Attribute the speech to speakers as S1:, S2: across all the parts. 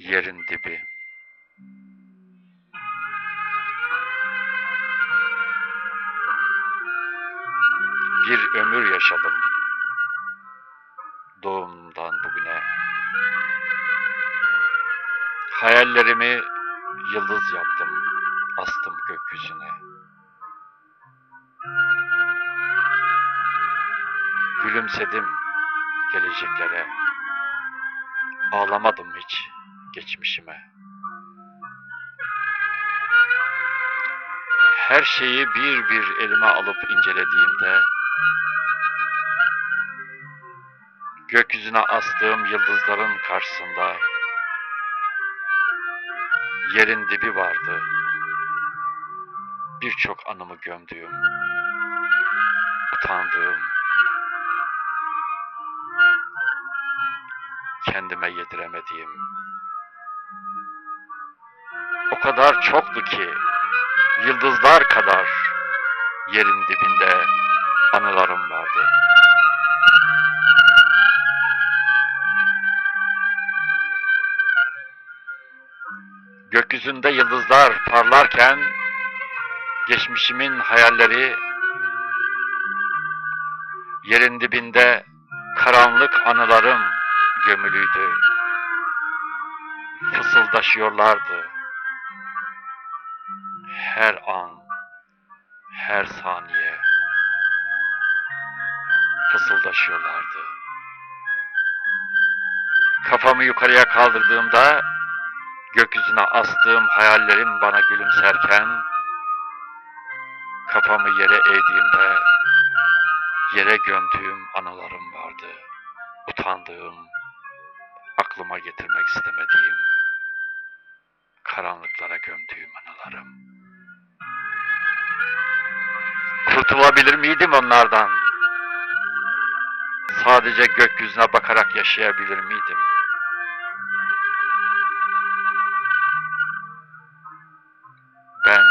S1: yerin dibi. Bir ömür yaşadım doğumdan bugüne. Hayallerimi yıldız yaptım, astım gökyüzüne. Gülümsedim geleceklere. Ağlamadım hiç geçmişime. Her şeyi bir bir elime alıp incelediğimde gökyüzüne astığım yıldızların karşısında yerin dibi vardı. Birçok anımı gömdüğüm, utandığım, kendime yediremediğim. O kadar çoktu ki yıldızlar kadar yerin dibinde anılarım vardı. Gökyüzünde yıldızlar parlarken geçmişimin hayalleri yerin dibinde karanlık anılarım gömülüydü. Fısıldaşıyorlardı. Her an, her saniye fısıldaşıyorlardı. Kafamı yukarıya kaldırdığımda gökyüzüne astığım hayallerim bana gülümserken kafamı yere eğdiğimde yere gömdüğüm anılarım vardı. Utandığım, aklıma getirmek istemediğim, karanlıklara gömdüğüm anılarım. Kurtulabilir miydim onlardan? Sadece gökyüzüne bakarak yaşayabilir miydim? Ben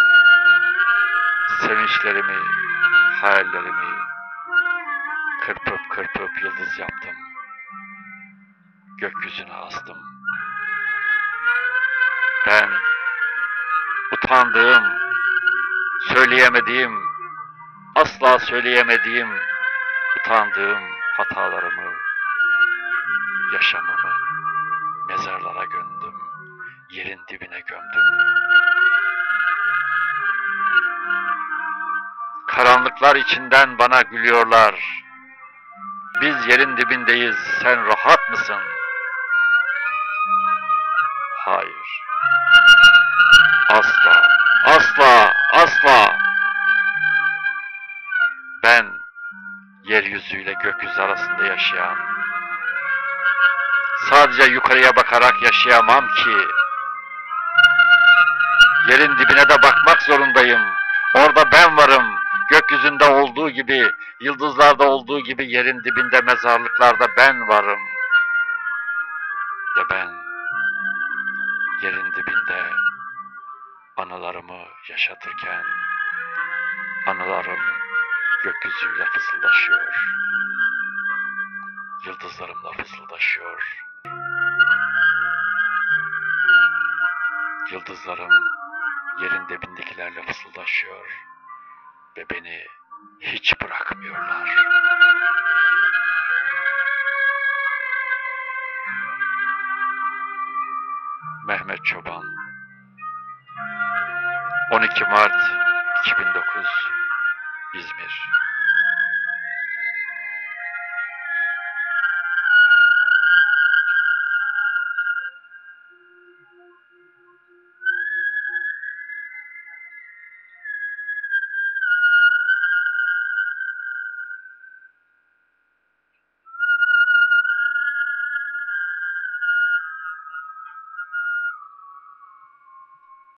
S1: sevinçlerimi, hayallerimi kırpıp kırpıp yıldız yaptım. Gökyüzüne astım. Ben utandığım, söyleyemediğim, asla söyleyemediğim, utandığım hatalarımı, yaşamımı mezarlara gömdüm, yerin dibine gömdüm. Karanlıklar içinden bana gülüyorlar. Biz yerin dibindeyiz, sen rahat mısın? Hayır. Asla, asla, asla. Yeryüzüyle gökyüzü arasında yaşayan, sadece yukarıya bakarak yaşayamam ki. Yerin dibine de bakmak zorundayım. Orada ben varım. Gökyüzünde olduğu gibi, yıldızlarda olduğu gibi yerin dibinde mezarlıklarda ben varım. Ve ben yerin dibinde anılarımı yaşatırken anılarım gökyüzüyle fısıldaşıyor. Yıldızlarımla fısıldaşıyor. Yıldızlarım yerin dibindekilerle fısıldaşıyor ve beni hiç bırakmıyorlar. Mehmet Çoban 12 Mart 2009 İzmir